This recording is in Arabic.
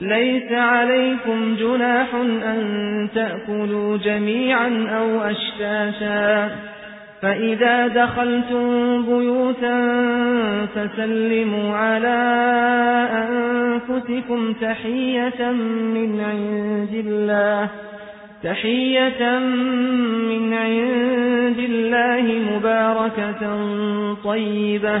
ليس عليكم جناح أن تأكلوا جميعا أو أشتاشا فإذا دخلتم بيوتا فسلموا على أنفسكم تحية من عند الله. تحية من عند الله مباركة طيبة.